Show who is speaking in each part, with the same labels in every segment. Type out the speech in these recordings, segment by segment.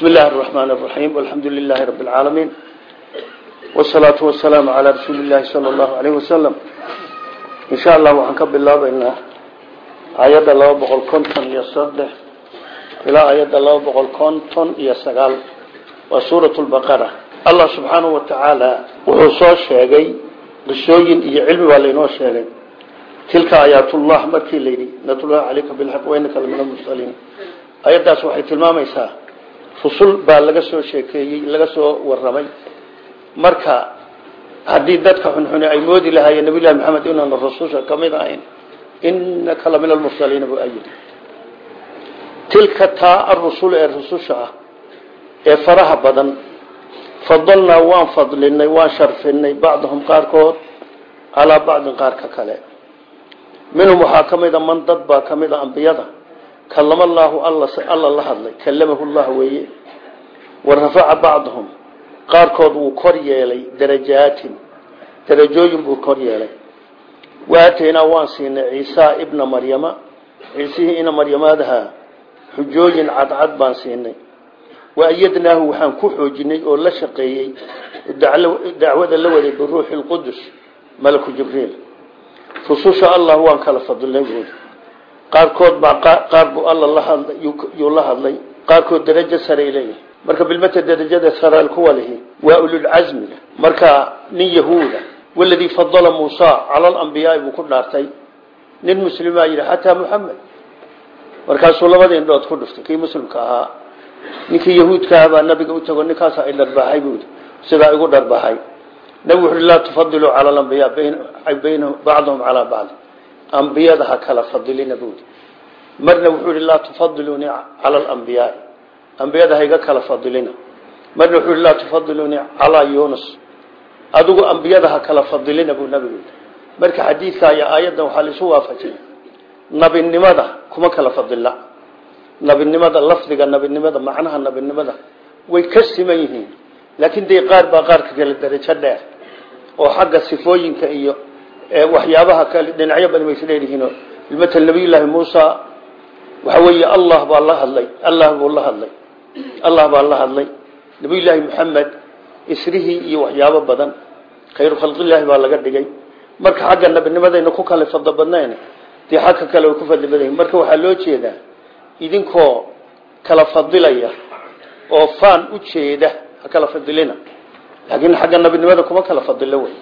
Speaker 1: بسم الله الرحمن الرحيم والحمد لله رب العالمين والصلاة والسلام على رسول الله صلى الله عليه وسلم إن شاء الله وحنكب الله بإن آيات الله بقول كنتم يصدح إلى آيات الله بقول كنتم يسقال وسورة البقرة الله سبحانه وتعالى وحصوش شيئا قصوين إيا علم والينو شيئا تلك آيات الله مركي ليدي نتلوها عليك بالحق وإنك لمن المرسلين آيات waxay tilmaamaysaa rusul baa laga soo sheekeeyey laga soo waramay marka haddii dadka xunxuni ay moodi lahaayeen nabiyllahi maxamed inaanu rasusha ka mid ahayn inaka la min almursaliina bu ayid tilka taa arusul ee rususha ah ee faraha badan fadalnaa waan fadlinay waan sharfinay bacdahum qaarkood calaa bacdin qaarka kale. Minhum waxaa ka mida man dad baa ka ambiyada kalama allaahu alla la hadlay kalamahu llah weeye wa rafaca bacdahum qaarkood wuu kor yeelay darajaatin darajooyin buu kor yeelay. Waataynaa waan siinay ciisa ibna maryama ciisihii ina maryamaadaha xujooyin cadcad baan siinay. Wa ayadnaahu waxaan ku xoojinay oo la shaqeeyey dacwada la waday biruuxi lqudus malaku jibriil. Rususha allah waan kala fadilnay buuri qaarkood baa qaar buu alla la hadlay yuu la hadlay. Qaarkood darajo saray leeyahay marka bilmata darajada sare kuwa lihi waa ululcasmiga marka nin yahuuda waladii fadala muusa cala alambiyaai buu ku dhaartay. Nin muslimaa yidhi xataa muxamed markaasuu labada indhood ku dhuftay kii muslimka ahaa. Ninkii yahuudka baa nabiga u tago ninkaasa ay dharbaxay buui sidaa igu dharbaxay nabigu wuxuui laa tufadilu cala alambiyaa bayna bacdahum calaa bacdi ambiyada ha kala fadilina buudi marna wuxuu ihi laa tufadilunii cala alambiyaai ambiyada ha iga kala fadilina. Marna wuxuu ihi laa tufadilunii calaa yunus adigu ambiyada ha kala fadilina buu nabigu yidhi. Marka xadiidka iyo aayaddan waxaa laisu waafajiyay nabinimada kuma kala fadila nabinimada lafdiga nabinimada macnaha nabinimada way ka siman yihiin. Laakiin dee qaar baa qaarka kale darajo waxyaabaha kale dhinacyo badan bay isleeyihiin. Matal nabiyullaahi muusa waxa weeye allah baa la hadlay allah buu la hadlay allah baa la hadlay. Nabiyullaahi maxamed isrihii iyo waxyaabo badan khayru khalqillaahi baa laga dhigay. Marka xagga nabinimadayna ku kala fadlo badnayn dee xagka kale way ku fadli badan marka waxaa loo jeedaa idinkoo kala fadilaya oo faan u jeeda ha kala fadilina. Laakiin xagga nabinimada kuma kala fadilo wey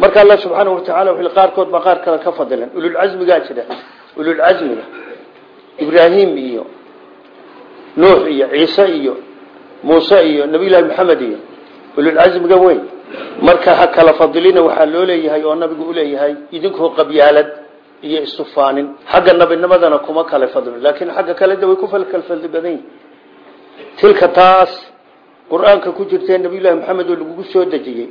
Speaker 1: marka alla subxaanau watacaala w qaarkood baa qaar kale ka fadilan ululcasmigaa jira. Ululcasmiga ibraahim iyo nuux iyo ciise iyo muuse iyo nabiyullaahi maxamed iyo ululcasmiga weyn. Marka ha kala fadilina waxaa loo leeyahay oo nabigu uleeyahay idinkoo qabyaalad iyo isufaanin. Xagga nabinimadana kuma kale fadlo laakiin xagga kale de ku kala fadli badan yihiin tilka taas qur'aanka ku jirtee nabiyullaahi maxamed oo lagugu soo dejiyey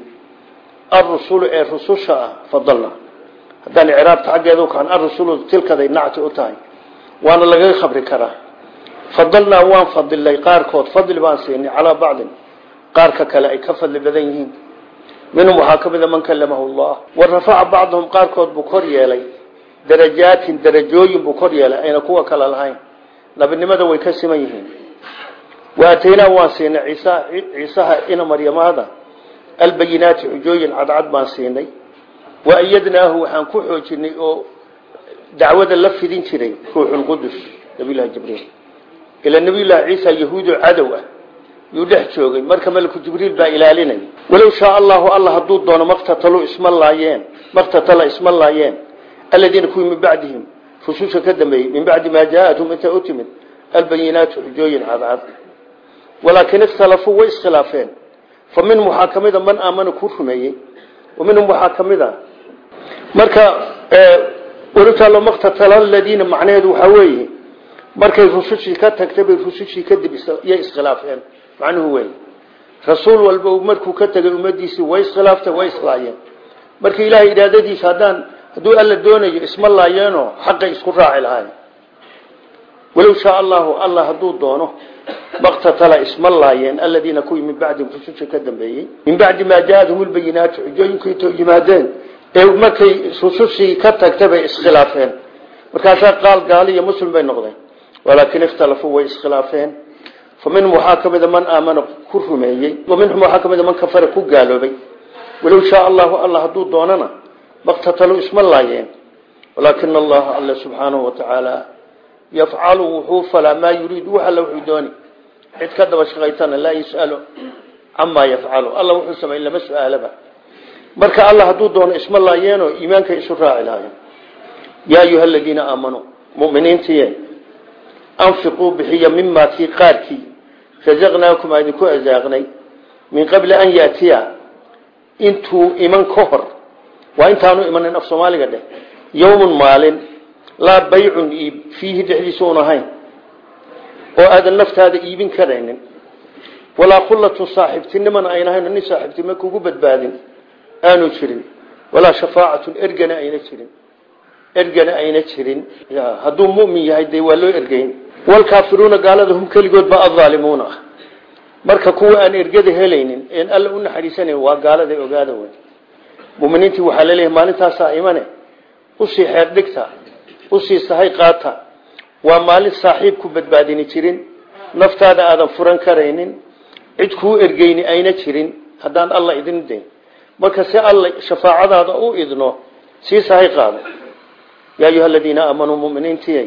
Speaker 1: haddaan icraabta xaggeeda ukaan arusulu tilkaday nacti u tahay waana lagaga khabri karaa fadalnaa waan fadilay qaarkood fadli baan siinay calaa bacdin qaarka kale ay ka fadli badan yihiin minhum waxaa ka mida man kalamahu llah wa rafaca bacdahum qaarkood buu kor yeelay darajaatin darajooyin buu kor yeelay ayna kuwa kale lahayn nabinimada way ka siman yihiin waataynaa waan siinay ciisa ciisaha ina maryamaada albayinaati xujooyin cadcad baan siinay. Wa ayadnaahu waxaan ku xoojinay oo dacwada la fidin jiray ruuxulqudus nabiylahi jibriil. Ila nabiyullaahi ciisa yahuudo cadow ah yuu dhex joogay. Marka malku jibriil baa ilaalinay. Walow shaa allahu alla hadduu doono maktatalo isma laayeen maktatala isma laayeen. Aladiina kuwii min bacdihim rususha ka dambeeyey min bacdi maa jaathum inta u timid albayinaatu xujooyin cadcad. Walaakin ikhtalafuu way iskhilaafeen fa minhum waxaa ka mida man aamana ku rumeeyey minhum waxaa ka mid a. Marka walutaalo maktatala aladiina macnaheedu weeye markay rusushii ka tagtay bay rusushii kadib yay iskhilaafeen. Macnuhu wey rasuul walba markuu ka tegay ummadiisii way iskhilaaftay way islaayeen marka ilaahay iraadadiisa haddaan hadduu alla doonayo isma laayeenoo isku raaci lahayn walow shaa allahu alla hadduu doono maktatala isma laayeen aladiina kuwii min bacdihim rususha ka dambeeyey. Min bacdi maa jaathum lbayinaatu xujooyinkiito yimaadeen ee markay rusushii ka tagtay bay iskhilaafeen. Markaasaa qaal gaali iyo muslim bay noqdeen. Walaakin ikhtalafuu way iskhilaafeen. Fa minhum waxaa ka mida man aamana ku rumeeyey wa minhum waxaa ka mida man kafara ku gaaloobay. Walow shaa allahu alla hadduu doonana maqtataluu isma laayeen. Walaakina allaha alla subxaanahu watacaala yafcalu wuxuu falaa maa yuriidu wax alla wuxuu dooni. Cid ka daba shaqaytana laa yus'alu camaa yafcalu. Alla wuxuu samay lama su'aalaba. Marka alla hadduu doono isma laayeenoo iimaanka isu raaci lahaayeen yaa ayuha aladiina aamanuu muminiintiye anfiquu bixiya mimaa kii qaarkii. Rasaqnaakum aa idinku asaaqnay min qabli an yaatiya. Intuu iman ka hor waa intaanu imanin af soomaaliga dheh. Yowmun maalin laa baycun iib fiihi dhexdiisa un ahayn. Oo aadan naftaada iibin karaynin. Walaa khullatun saaxiibtinimana ayna ahayn nin saaxiibtinimo kugu badbaadin aanu jirin. Walaa shafaacatun ergana ayna jirin. Ergana ayna jirin. Hadduu mumin yahay dee waa loo ergeyn walkaafiruuna gaalada hum keligood baa adhaalimuuna ah marka kuwa aan ergada helaynin een alla u naxariisanayn waa gaalada ogaada wey muminiintii waxaa la leeyahay maalintaasaa imane u sii sahay qaata. Waa maalin saaxiib ku badbaadini jirin. Naftaada aadan furan karaynin. Cid kuu ergeyni ayna jirin. Haddaan alla idin dayn marka si alla shafaacadaada u idno sii sahay qaado. Yaa ayuha aladiina aamanuu muminiintiy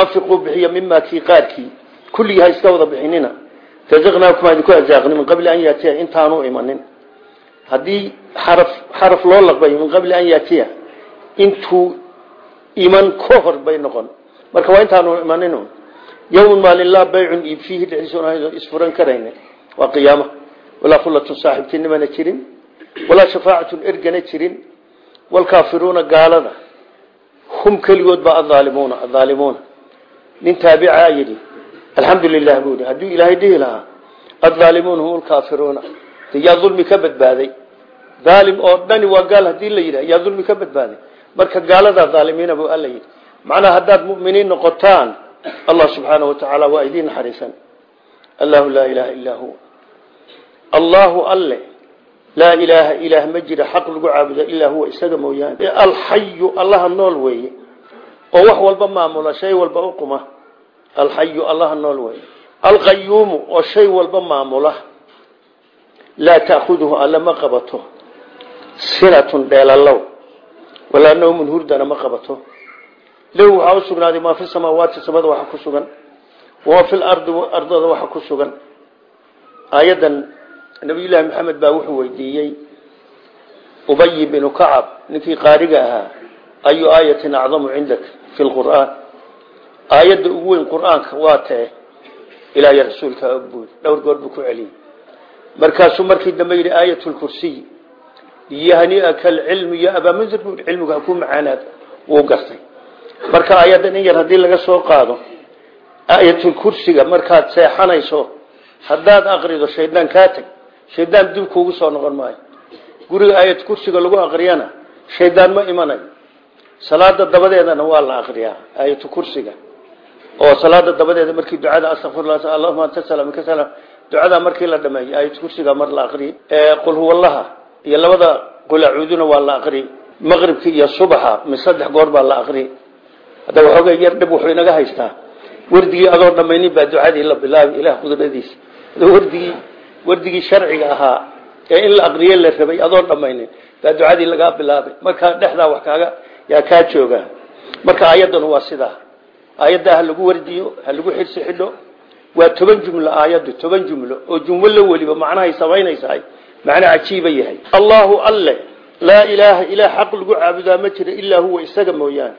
Speaker 1: anfiquu bixiya mimaa kii qaarkii. Kulligii ha iska wada bixinina. Rasaqnaakum aa idinku arsaaqni min qabli an yaatiya intaanu imanin. Haddii xaraf xaraf loo laqbayo min qabli an yaatiya intuu iman ka hor bay noqon. Marka waa intaanu imanin yowmun maalin laa baycun iib fiihi dhexdiisa isfuran karayna waa qiyaama walaa khullatun saaxiibtinimana jirin. Walaa shafaacatun ergana jirin. Walkaafiruuna gaalada. Hum keligood baa aaalimuuna ahaalimuuna nin taabicaa yidhi alxamdu lilah buu yidhi. Hadduu ilaahay dhihi lahaa adhaalimuuna hum lkaafiruuna de yaa dulmi ka badbaaday. Dhaalim oo dhani waa gaal haddii la yidhah yaa dulmi ka badbaaday marka gaaladaa dhaalimiina buu alla yidhi macnaha haddaad mu'miniin noqotaan allah subxaana wa tacaala waa idiin naxariisan. Allahu laa ilaaha illaa huwa. Allahu alle laa ilaaha ilaah ma jira xaq lagu caabuda ilaa huwa isaga mooyaane. Alxayu allaha nool weeye. Oo wax walba maamula shay walba u quma. Alxayu allaha nool weeye. Alqayuumu oo shay walba maamula. Laa ta'khuduhu alle ma qabato. Sinatun dheelalow walaa nawmun hurdana ma qabato. Lahu waxaa u sugnaaday maa fi samaawaati samada waxa ku sugan wamaa fi lardi ardada waxa ku sugan. Aayadan nabiyullaahi maxamed baa wuxuu weydiiyey ubayi binu kacab ninkii qaariga ahaa ayu aayatin acdamu cindak fi lqur'aan aayadda ugu weyn qur'aanka waa tee ilaahay rasuulka og buui dhowr goor buu yahniaka alcilmu ya abaa munzir buu cilmigu hakuu macaanaad wuu gartay. Marka aayaddan in yar haddii laga soo qaado aayatulkursiga markaad seexanayso haddaad aqrido shaydaan kaa teg shaydaan dib kuugu soo noqon maayo. Guriga aayat kursiga lagu aqriyana shaydaan ma imanayo salaada dabadeedana waa la aqriyaa aayatu kursiga. Oo salaada dabadeeda markii ducada astaqfirullah allahuma anta salam ducada markii la dhameeyo aayat kursiga mar la aqriyo qul huwallaha iyo labada qul acuuduna waa la aqriy maqribki iyo subaxa min saddex goor baa la aqriy hadda waxoogay yar dhib wuxuu inaga haystaa. Wardigii adoo dhamaynin baa ducadii la bilaabi ilaah qudradiisa. Wardigii wardigii sharciga ahaa ee in la aqriye la rabay adoon dhamaynin baa ducadii lagaa bilaabay. Markaa dhexdaa wax kaaga yaa kaa jooga. Marka aayaddan waa sidaa. Aayaddaa ha lagu wardiyo ha lagu xirsi xidho waa toban jumlo aayaddu toban jumlo oo jumlo weliba macnahay samaynaysahay macno cajiiba yahay. Allahu alle laa ilaaha ilaah xaq lagu caabudaa ma jira ilaa huwa isaga mooyaane.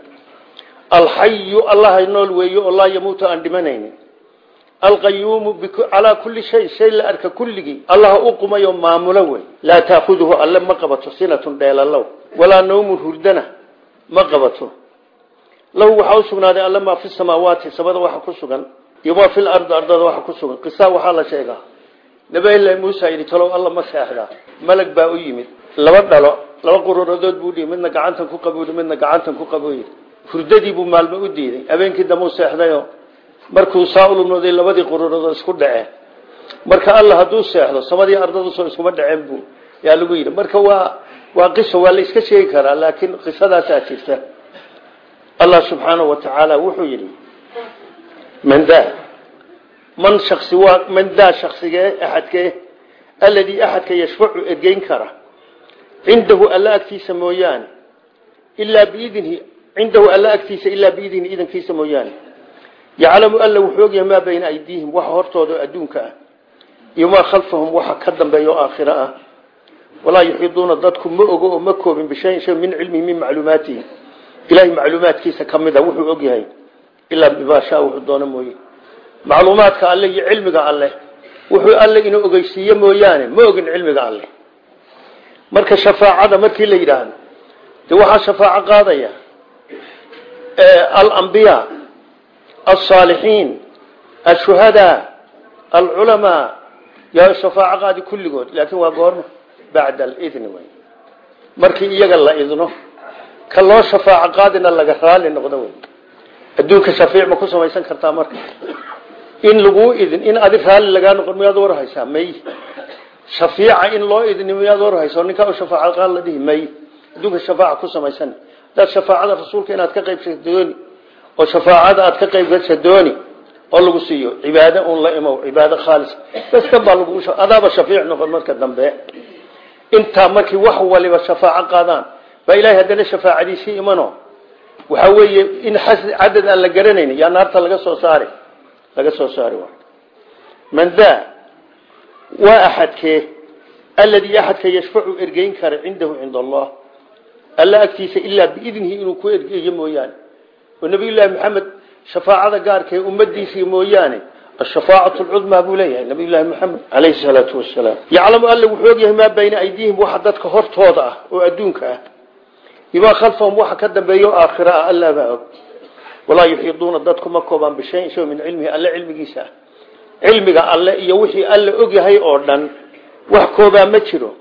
Speaker 1: Alxayu allaha nool weeye oo laa yamuutu aan dhimanaynin alqayuumu calaa kulli shay shay la arka kulligii allaha u qumayoo maamulo wey laa taakuduhu alle ma qabato sinatun dheelalow walaa nawmun hurdana ma qabato. Lahu waxaa u sugnaaday alle maa fi samaawaati samada waxa ku sugan iyo maa fi lardi ardada waxa ku sugan. Qisa waxaa la sheegaa nabilahi muusa yidhi talow alla ma seexdaa. Malag baa u yimid. Laba dhalo laba qururadood buu dhihi midna gacantan ku qabu midna gacantan ku qabu yidhi hurdadii buu maalmo u diiday. Habeenkii dambe u seexdayo. Markuu saa ulunooday labadii qururadood isku dhaceen. Marka alla hadduu seexdo samadii ardadusoo iskuma dhaceen buu yaa lagu yidhi. Marka waa waa qiso waa la iska sheegi karaa laakiin qisadaasaa jirta. Allah subxaanahu wa tacaala wuxuu yidhi man daa man shaksi waa man daa shaksigee axadkee alladii axadka yashfacu ergeyn kara cindahu alla agtiisa mooyaane ilaa biidnihi cindahu alla agtiisa ilaa biidnihi idankiisa mooyaane. Yaclamu alla wuxuu ogyahay maa bayna aydiihim waxa hortooda adduunka ah iyo maa khalfahum waxa ka dambeeya oo aakhiro ah. Walaa yuxiiduuna dadku ma ogo oo ma koobin bishayin shay min cilmihi min macluumaatihi. A wuxuu ogyahay ilaa mooye macluumaadka alle iyo cilmiga alleh wuxuu alle inuu ogeysiiye mooyaane ma ogin cilmiga alleh marka shafaacada markii la yidhaahdo dee waxaa shafaaco qaadaya alambiyaa alsaalixiin ashuhadaa alculamaa yaa shafaaco qaadi kulligood laakiin waa goorma bacda alidni wey markii iyaga la idno ka loo shafaaco qaadina laga raali noqdo wey adduunka shafiic ma ku samaysan kartaa marka in laguu idin in adi raalli lagaa noqon miyaad warhaysaa may. Shafiica in loo idni miyaad warhaysa ninkaa u shafaaco qaad la dhihi may. Adduunka shafaaca ku samaysan. Hadaad shafaacada rasuulka inaad ka qaybsato dooni oo shafaacada aad ka qaybgasha dooni oo lagu siiyo cibaado un la imow cibaado khaalis. Basta baa lagu adaaba shafiic noqon marka dambe. Intaa markii wax waliba shafaaco qaadaan baa ilahay haddana shafaacadiisii imano. Waxaa weeye in cadad aan la garanayn yaa naarta laga soo saari laga soo saari man daa waa axadkee alladii axadka yashfacu ergeyn kara cindahu cinda allah. Alla agtiisa ilaa biidnihi inuu ku ergeeyo mooyaane. Oo nabiyullaahi maxamed shafaacada gaarka ee ummadiisii mooyaane ashafaacatu lcudmaa buu leeyahay nabiyullaahi maxamed calayhi salaatu wasalaam yaclamu alle wuxuu ogyahay maa bayna aydiihim waxa dadka hortooda ah oo adduunka ah. Khalfahum waxa ka dambeeyo aakhira ah alla baa og walaa yuxiiduuna dadku ma koobaan bishayin shay min cilmihi alle cilmigiisa ah. Cilmiga alle iyo wixii alle ogyahay oo dhan wax koobaa ma jiro.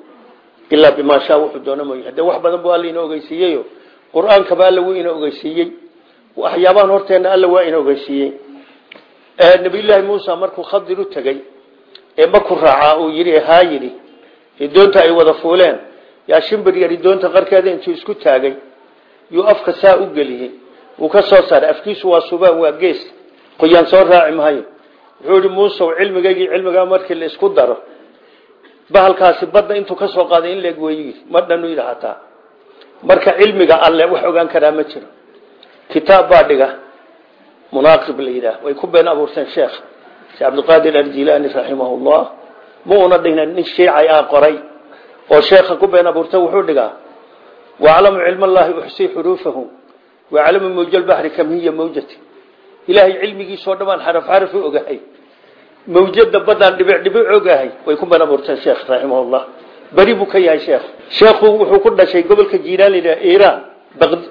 Speaker 1: Ilaa bimaa shaa wuxuu doono mooye. Haddee wax badan buu alla ina ogeysiiyeyo qur'aankaba alla wuu ina waxyaabahan horteenna alla waa ina ogeysiiyey. Nabiyullaahi muusa markuu khadir u tegey ee maku raacaa uu yidhi haa yidhi doonta ay wada fuuleen. Yaa shimbir yari doonta qarkeeda intuu isku taagay yuu afka saa u geliyey wuu ka soo saaray. Afkiisu waa subaan waa gees. Qoyaan soo raaci maayo wuxuu yihi muusow cilmigaygii cilmigaa markii la isku daro bahalkaasi badda intuu ka soo qaaday in leeg weeyi ma dhanu yidhi marka cilmiga alle wax ogaan karaa ma jiro. Kitaab baa munaaqib la way ku been abuurteen sheekh. Sheekh cabdiqaadir aljilaani raximahullah ma una dhihna nin shiicay ah qoray. Oo sheekha ku been abuurta wuxuu dhigaa waclamu cilm allahi uxsii xuruufahu waclamu mawja lbaxri kam hiya mawjati. Ilaahay cilmigiisoo dhamaan xaraf xaraf u ogahay mawjada badaan dhibic dhibic ogahay way ku been abuurteen sheekh raximahullah beri buu ka yahay sheekh sheekhu wuxuu ku dhashay gobolka jiiraan iiraan.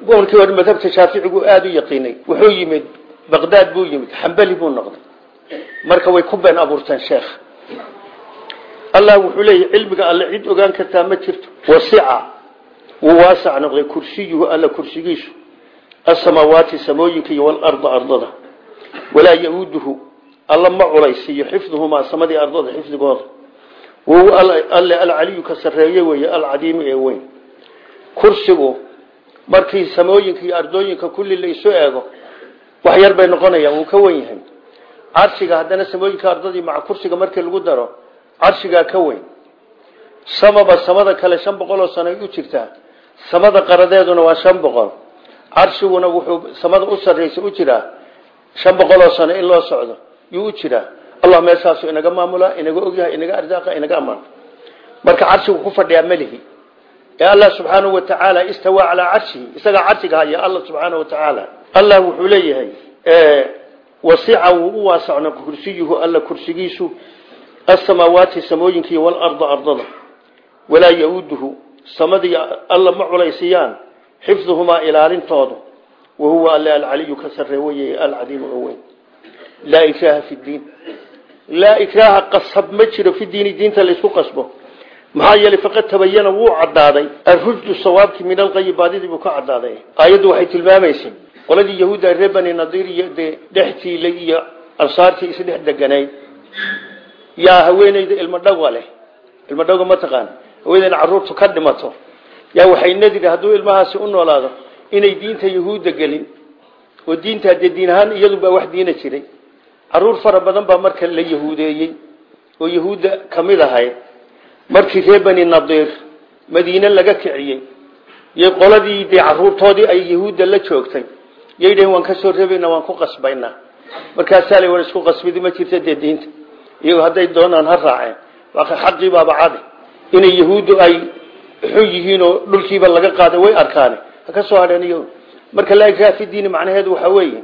Speaker 1: Gobolkii hore madhabta shaaficigu aada u yaqiinay. Wuxuu yimid baqdaad buu yimid xambali buu noqday. Marka way ku been abuurteen sheekh allah wuxuu leeyahy cilmiga alle cid ogaan kartaa ma jirto. Wasica wuu waasac noqday kursiyuhu alla kursigiisu asamaawaati samooyinka iyo walarda ardada walaa ya-uuduhu alla ma culaysiiyo xifduhumaa samadii ardada xifdigooda wahuwa alle alcaliyu ka sarreeye weeye alcadiimi ee weyn kursigu markii samooyinka iyo ardooyinka kulli la isu eego wax yar bay noqonayaan wuu ka wen yahay carshiga haddana samooyinka ardadii maca kursiga markii lagu daro carshigaa ka weyn samaba samada kale shan boqol oo sano u jirtaa samada qaradeeduna waa shan boqol carshiguna wuxuu samada u sarreysa u jiraa. Shan boqol oo sano in loo socdo yuu u jiraa. Allah meeshaasu inaga maamulaa inaga ogyahay inaga arsaaqa inaga amaan marka carshigu ku fadhiyaa melihi. Ee allah subxaanahu wa tacaala istawaa calaa carshihi isagaa carshiga haya allah subxaanahu wa tacaala allah wuxuu leeyahay wasica wuu u waasacno kursiyuhu alla kursigiisu asamaawaati samooyinki walarda ardada. Walaa ya-uuduhu samadii alla ma culaysiyaan xifduhumaa ilaalintooda wahuwa alle alcaliyu ka sarre weye alcadiimu oo weyn. Laa ikraaha fi diin. Laa ikraaha qasab ma jiro fi diini diinta laysku qasbo. Maxaa yeelay faqad tabayana wuu cadaaday arrushdu sawaabki min alqayi baadidii buu ka cadaaday aayaddu waxay tilmaamaysay qoladii yahuudda reer bani nadiir iyo dee dhextiilay iyo ansaartii isdhex deganayd yaa dhimato yaa waxay nadiri hadduu ilmahaasi u noolaado inay diinta yahuudda gelin oo diintaa dee diin ahaan iyadubaa wax diina jiray. Caruur fara badan baa marka la yahuudeeyey oo yahuudda ka mid ahayd markii reer bani nadiir madiine laga kiciyey iyo qoladii dee caruurtoodii ay yahuudda la joogtay yay dhaheen waan ka soo reebaynaa waan ku qasbaynaa markaasaa la war isku qasbidi ma jirta dee diinta? Iyago hadday doonaan ha raaceen. Waa xaqii baaba cadi. Inay yahuuddu ay xun yihiin oo dhulkiiba laga qaaday way arkaane. Ha ka soo hadheen iyagu marka laa ikraha fi diini macnaheedu waxaa weeye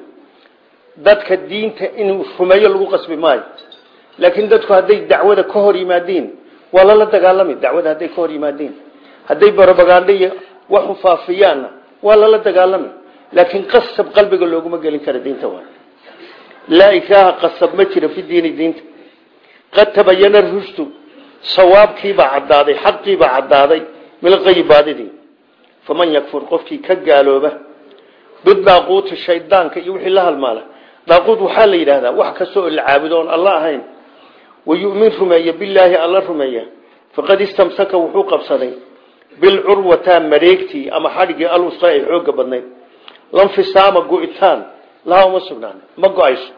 Speaker 1: dadka diinta in rumeeyo lagu qasbi maayo. Laakiin dadku hadday dacwada ka hor yimaadiin waa lala dagaalami. Dacwada hadday ka hor yimaadiin hadday barobagandho waxu faafiyaanna waa lala dagaalami. Laakiin qasab qalbiga looguma gelin kara diinta waa. Laa ikraaha qasab ma jira fi diini diinta. Qad tabayana rushdu sawaabkiibaa caddaaday xaqiibaa caddaaday milqayi baadidii faman yakfur qofkii ka gaalooba bidaaquuti shaydaanka iyo wixii la halmaala. Daaquud waxaa la yidhaahdaa wax kasta oo la caabudo oon alla ahayn. Wayumin rumeeya bilaahi alla rumeeya. Faqad istamsaka wuxuu qabsaday. Bilcurwataa mareegtii ama xadhigii alusra ay xooga badnayd. Lanfisaama go-itaan laha uma sugnaan ma go'ayso.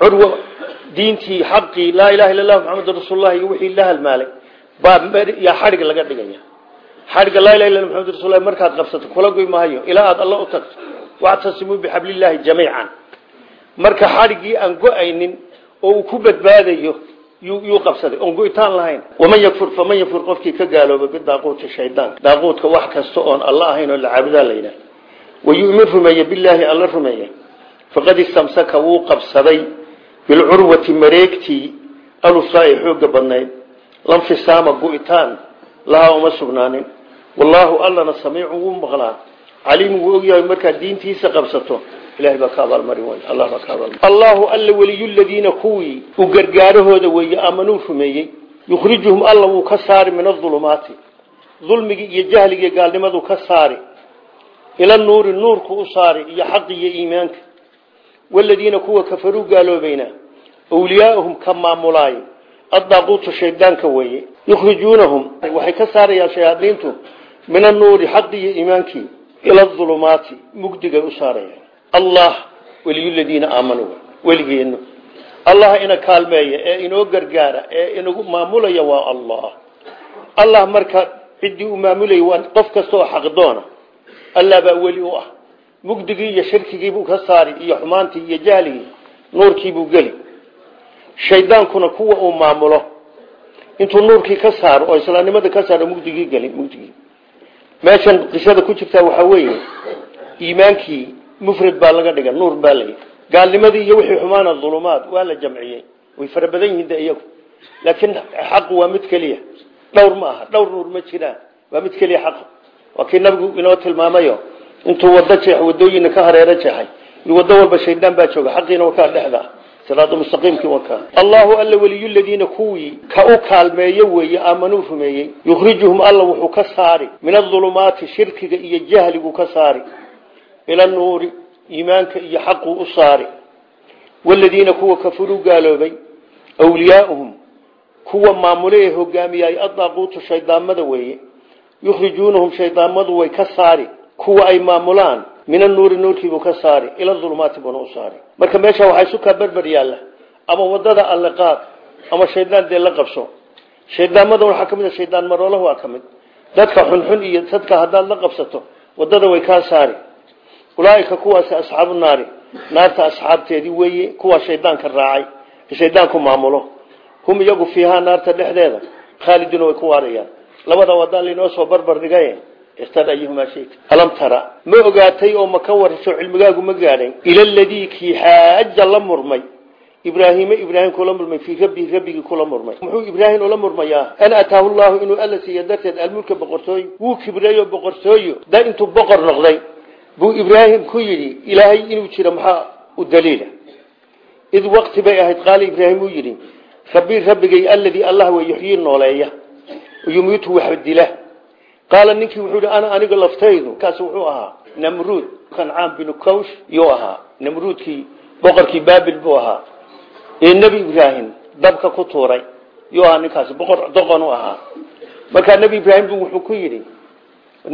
Speaker 1: Curwa diintii xaqii laa ilaha illa lah maxamedun rasuullah iyo wixii la halmaalay baa laga dhigaya xadhigga laa ilaha illa maxamedun rasullah markaad qabsato kula goy maayo. Ilaa aad alla u tagto. Wactasimuu bixablillahi jamiican. Marka xadhiggii aan go'aynin oo uu ku badbaadayo yuu qabsaday. Oon go-itaan lahayn. Waman yakfur faman yakfur qofkii ka gaalooba bidaaquuti shaydaanka daaquudka wax kasta oon alla ahayn oo la caabudaa la yidhaha wayumin rumeeya bilaahi alla rumeeya. Faqad istamsaka wuu qabsaday bilcurwati mareegtii alusraa ee xooga badnayd. Lanfisaama go-itaan lahaa uma sugnaanin wallaahu allana samiicun wuu maqlaa caliimu wuu ogyahay markaad diintiisa qabsato. Ilahay baa ka abaalmarin wey allah baa ka allahu alla weliyu ladiina kuwii u gargaarahooda weeye aamanuu rumeeyey. Yukhrijuhum alla wuu ka saari min adulumaati dulmigii iyo jahligii gaalnimaduu ka saari. Ila nuuri nuurku u saari iyo xaqi iyo iimaanka. Waladiina kuwa kafaruu gaaloobayna wliyaauhum ka maamulaay addaaquutu shaydaanka weeye. Yukhrijuunahum waxay ka saarayaan shayaadiintu min annuuri xaqi iyo iimaankii ila adulumaati mugdigay u saarayaan. Allah weliyuladiina aamanuu weligeenu allah ina kaalmeeya ee inoo gargaara ee inagu maamulaya waa allah. Allah marka ciddii uu maamulaya waa qof kasta oo xaqdoona allah baa weli u ah. Mugdigii iyo shirkigiibuu ka saari iyo xumaantii iyo jahligii nuurkiibuu geli shaydaankuna kuwa uu maamulo. Intuu nuurkii ka saaro oo islaamnimada ka saaro mugdigii geli mugdigii. Meeshan qisada ku jirtaa waxaa weeye iimaankii mufrad baa laga dhiga nuur baa layi gaalnimadii iyo wixii xumaana dulumaad waa la jamciyey. Way fara badan yihiin de iyagu. Laakiin xaqu waa mid keliya. Dhowr ma aha dhowr nuur ma jiraan. Waa mid keliya xaqa waa kii nabigu inoo tilmaamayo intuu wado jeex wadooyina ka hareero jeexay wado walba shaydaan baa jooga xaqiina wakaa dhexda siraadu mustaqiimkii wakaa allahu alla weliyu ladiina kuwii ka u kaalmeeyo weeye aamanuu rumeeyey. Yukhrijuhum alla wuxuu ka saari min adulumaati shirkiga iyo jahligu ka saari ila nuuri iimaanka iyo xaquu u saari waladiina kuwa kafuruu gaaloobay. Wliyaauhum kuwa maamule ee hogaamiyay adaaquutu shaydaamada weeye. Yukhrijuunahum shaydaamadu way ka saari. Kuwa ay maamulaan min anuuri nuurkiibuu ka saari ila ulumaati buuna u saari marka meesha waxaa isu kaa berber yaalla ama waddada alle qaad ama shaydaan dee la qabso. Shaydaamada waxaa ka mid a shaydaan maroolah waa ka mid. Dadka xunxun iyo dadka haddaad la qabsato waddada way kaa saari. Ulaaika kuwaasi asxaabu naari. Naarta asxaabteedii weeye kuwaa shaydaanka raacay shaydaanku maamulo. Hum iyagu fiihaa naarta dhexdeeda khaaliduuna way ku waarayaan. Labada wadaan lainoo barbar dhigaye ikhtar ayuhumaa shayta alam tara ma ogaatay oo ma ka warasho cilmigaagu ma gaadhay ila ladii kii xaaja la murmay ibraahiime ibraahim kula murmay fii rabbihi rabbigii kula murmay muxuu ibraahim ula murmayaa an ataahu llahu inuu alla siiya darteed almulka boqortooyo wuu kibreeyo boqortooyo da intuu boqor noqday buu ibraahim ku yidhi ilaahay inuu jiro maxaa u daliila id waqti bay ahayd qaala ibraahim uu yidhi rabbi rabbigay alladii allah way yuxyii qaala ninkii wuxuu hi ana aniga laftaydu. Kaas wuxuu ahaa namruud kancaan binu kawsh yuu ahaa. Namruudkii boqorkii baabil buu ahaa. Ee nebi ibraahim dabka ku tuuray yuu ahaa ninkaasi boqor doqon u ahaa. Markaa nebi ibraahim bu wuxuu ku yidhi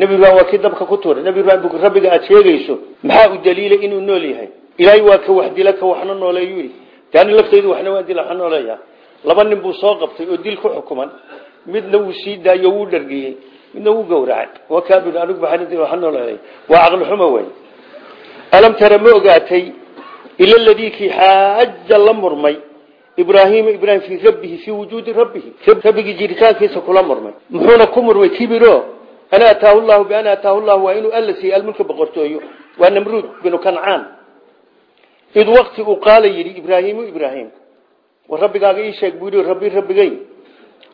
Speaker 1: nebi ibraahim waa kii dabka ku tuuray. Nebi ibraahim bu rabbiga aada sheegayso maxaa u daliilay inuu nool yahay? Ilaahay waa ka wax dila ka waxna midna wuu gowracay waa kaa bui anigu waxaan nooleeyaa waa caqli xumo wey alam tara ma ogaatay ila ladii kii xaaja la murmay. Ibraahiima ibraahim fii rabbihi fii wujuudi rabbihi. Rabbigii jiritaankiisa kula murmay. Muxuuna ku murmay kibiro ana ataahu llahu biana ataahu llahu waa inuu alla siiyey almulka boqortooyo. Waa namruud binu kancaan. Id wakti uu qaala yidhi ibraahiimu ibraahim war rabbigaaga ii sheeg buu yidhi rabbi rabbigay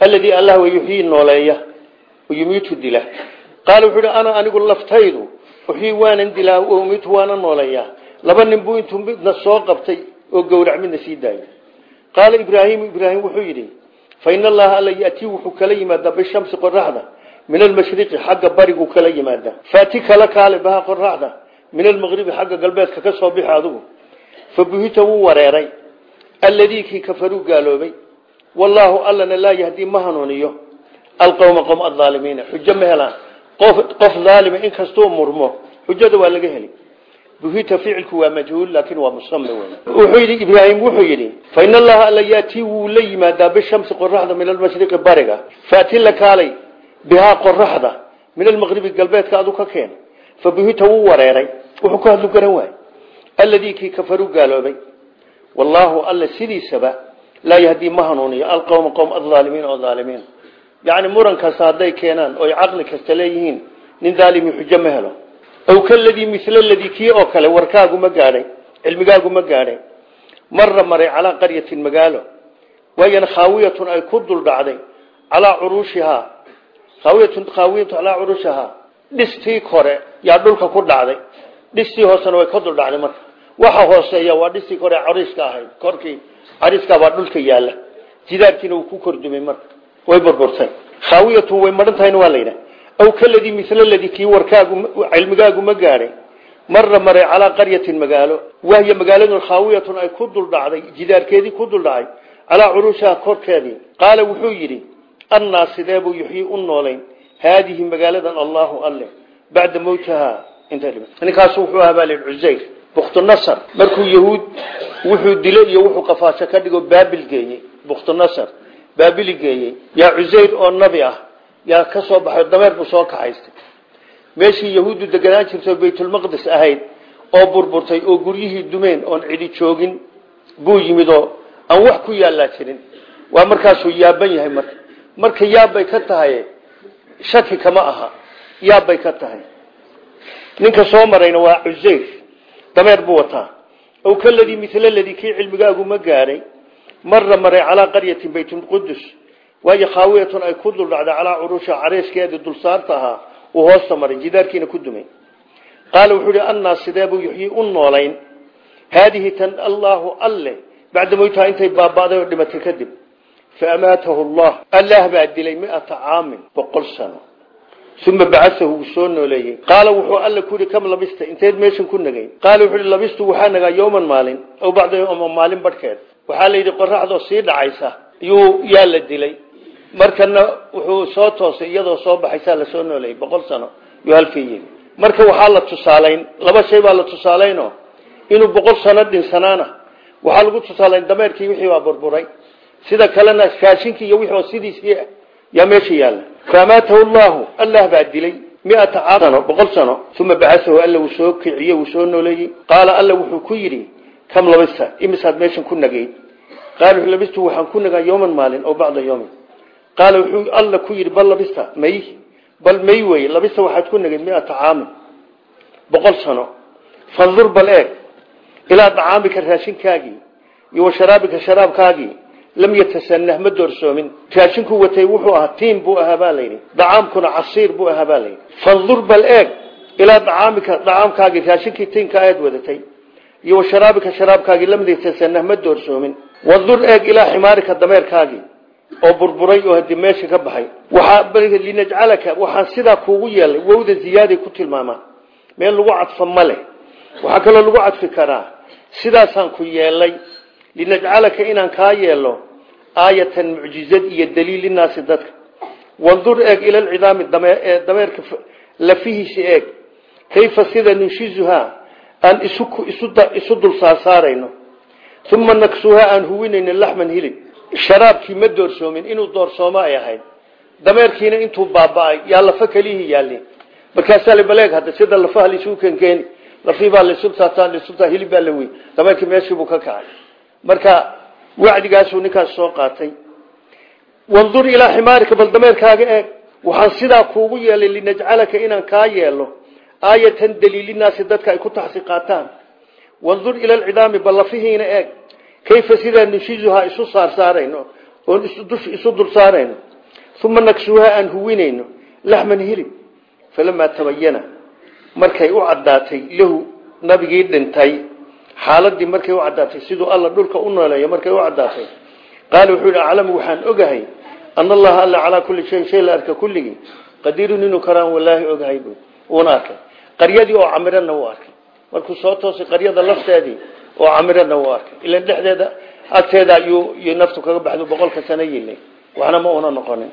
Speaker 1: alladii allah wa yuxyii nooleeya yumiitu dila qaala wuxuu hi ana anigu laftaydu uxyii waanan dilaa o umiitu waana nooleeyaa laba nin buu intuu midna soo qabtay oo gowrac midna sii daayay. Qaala ibraahiimu ibraahim wuxuu yidhi fa ina allaha alla yatii wuxuu kala yimaadaa bishamsi qoraxda min almashriqi xagga barigu kala yimaada faati kala kaale baha qoraxda min almaqribi xagga galbeedka ka soo bixi adugu. Fa buhita wuu wareeray. Alladii kii gaaloobay wallaahu allana laa yahdii alqowma qowm adaalimiina xujo ma helaan qof daalima inkastuu murmo xujada waa laga heli buhita ficilku waa majhuul laakin waa musame wey wuxuu yidhi ibraahim wuxuu yidhi fa in allaha alla yaatii wuu la yimaadaa bishamsi qoraxda min almashriqi bariga faati la kaalay bihaa qoraxda min almaqribi galbeedka adu ka keen fa buhita wuu wareeray wuxuu ku hadlu garan waay alladii kii kafaruu gaaloobay wallaahu alla sidiisaba laa yahdii ma hanuuniyo alqowma qowm adaalimiin oo aalimiin yacni muran kasta hadday keenaan oy caqli kasta leeyihiin nin daalimi xujo ma helo. Aw kaladii mila ladii kii oo kale warkaagu ma gaadhay cilmigaagu ma gaadhay. Marra maray calaa qaryatin magaalo. Waayana khaawiyatun ay ku dul dhacday calaa curuushihaa. Khaawiyatun khaawiyatu calaa curuushihaa. Dhistii kore yaa dhulka ku dhacday. Dhistii hoosena kore cariiska ahayd. Korkii cariiskaabaa dhulka yaalla. Uu ku kordumay marka way burburtay khaawiyatun way maran tahayna waa la yidhaha. Aw kaladii mila ladii kii warkaagu cilmigaagu ma gaadhay marra maray calaa qaryatin magaalo. Wahya magaaladun khaawiyatun ay ku dul dhacday jidaarkeedii ku dul dhacay calaa curuushaha korkeedii. Qaala wuxuu yidhi annaa sideebuu yuxyii u noolayn? Haadihi magaaladan allahu alle bacda mawtiha ninkaasu wuxuu ahaa baa cusayr bukhtunasar markuu yahuud wuxuu dilo iyo wuxuu qafaasho ka dhigo baabil geeyey bukhtunasar baabili geeyey yaa cusayr oo nabi ah yaa ka soo baxay dameer buu soo kaxaystay. Meeshii yahuuddu deganaan jirtay baytulmaqdis ahayd oo burburtay oo guryihii dumeen oon cidi joogin buu yimid oo aan wax ku yaallaa jirin. Waa markaasuu yaaban yahay marka. Marka yaabbay ka tahay shaki kama aha. Yaabbay ka tahay. Ninka soo marayna waa cusayr dameer buu wataa. Aw kaladii mila ladii kii cilmigaagu ma gaadhay marra maray calaa qaryatin baytulqudus waayo khaawiyatun ay ku dul dhacday calaa curuusha cariiskeedii dulsaarta ahaa uu hoosta maray jidaarkiina ku dumay. Qaala wuxuu hi annaa sideebuu yuxyii u noolayn? Haadihi tan allaahu alle bacda mawtaha intay baaba'day oo dhimatay kadib fa amaatahu allah allaah baa dilay miata caamin boqol sano. Uma bacasahu wuu soo nooleeyey. Qaala wuxuu alla ku yihi kam labista? Inteed meeshan ku nagay. Qaala wuxuu hi labistu waxaa nagaa yowman maalin aw bacda maalin barhkeed waxaa la yidhi qoraxdoo sii dhacaysa. Yuu yaa la dilay. Markana wuxuu soo toosay iyadoo soo baxaysaa la soo nooleeyey boqol sano yuu yimi marka waxaa la tusaalayn laba shay baa la tusaalayno inuu boqol sano dhinsanaana. Waxaa lagu tusaalayn dameerkii wixii baa burburay. Sida kalena raashinkii iyo wixii oo sidiisii yaa meesha yaalla. Faamaatahu llahu allah baa dilay. Miata caasano boqol sano uma bacasahu alla wuu soo kiciye wuu soo nooleeyey qaala alla wuxuu ku yidhi kam labista imisaad meeshan ku nagayd qaala labistu waxaan ku nagaa yowman maalin oo bacda yowmin qaala wuxuu alla ku yidhi bal labista may bal may wey labista waxaad ku nagayd miata caamin boqol sano. Fandur bal eeg ilaa dacaamika raashinkaagii iyo wa sharaabika sharaabkaagii lam yatasanah ma doorsoomin. Raashinku watay wuxuu ahaa tiim buu ahaa baa layidhi dacaamkuna casiir buu ahaa baa layidhi fandur bal eeg ilaa dacaamika dacaamkaagii raashinkii tiimka aad wadatay iyo wa sharaabika sharaabkaagii lam yatasanah ma doorsoomin. Wandur eeg ilaa ximaarika dameerkaagii oo burburay oo haddii meesha ka baxay. Linajcalaka waxaan sidaa kuugu yeelay wowda ziyaaday ku tilmaamaa meel lagu cadfo ma leh. Waxaa kaloo lagu cadfi karaa. Sidaasaan ku yeelay linajcalaka inaan kaa yeelo aayatan mucjizad iyo daliil linaasi dadka. Wandur eeg ila lcidaami dameerka lafihiisi eeg. Kayfa sida nunshizuhaa aan isu dul saarsaarayno. Uma naksuuha aan huwinayna laxman hilib sharaabkii ma doorsoomin inuu doorsoomo ay ahayd dameerkiina intuu baaba-ay yaa lafa kelihii yaalin. Markaasaa labaleeg hadda sida lafaha laisuu kenkeeni lafiibaa lasubtaa lasubtaa hilib baa la wey dameerkii meeshiibuu ka kacay. Marka wacdigaasuu ninkaas soo qaatay. Wandur ilaa ximaarika bal dameerkaaga eeg. Waxaan sidaa kuugu yeelay linajcalaka inaan kaa yeelo aayatan daliilinaasi dadka ay ku taxsi qaataan. Wandur ila alcidaami bal lafihiina eeg. Kayfa sidaa nushizuhaa isu saarsaarayno oon isu dul saarayno? Uma naksuuha aan huwinayno? Laxman hilib. Falamaa tabayana markay u caddaatay lahu nabigii dhintay. Xaaladii markay u caddaatay siduu alla dhulka u nooleeya markay u caddaatay. Qaala wuxuu yihi aclamu waxaan ogahay ana allaha alla calaa kulli shayin shay la arka kulligii. Qadiirun inuu karaan walaahi ogahay bu qaryadii oo camirana wuu arkay. Markuu soo toosay qaryada lafteedii oo camirana wuu arkay. Ilan dhexdeeda agteeda ayuu naftu kaga baxdo boqolka sano yilay. Waxna ma una noqonin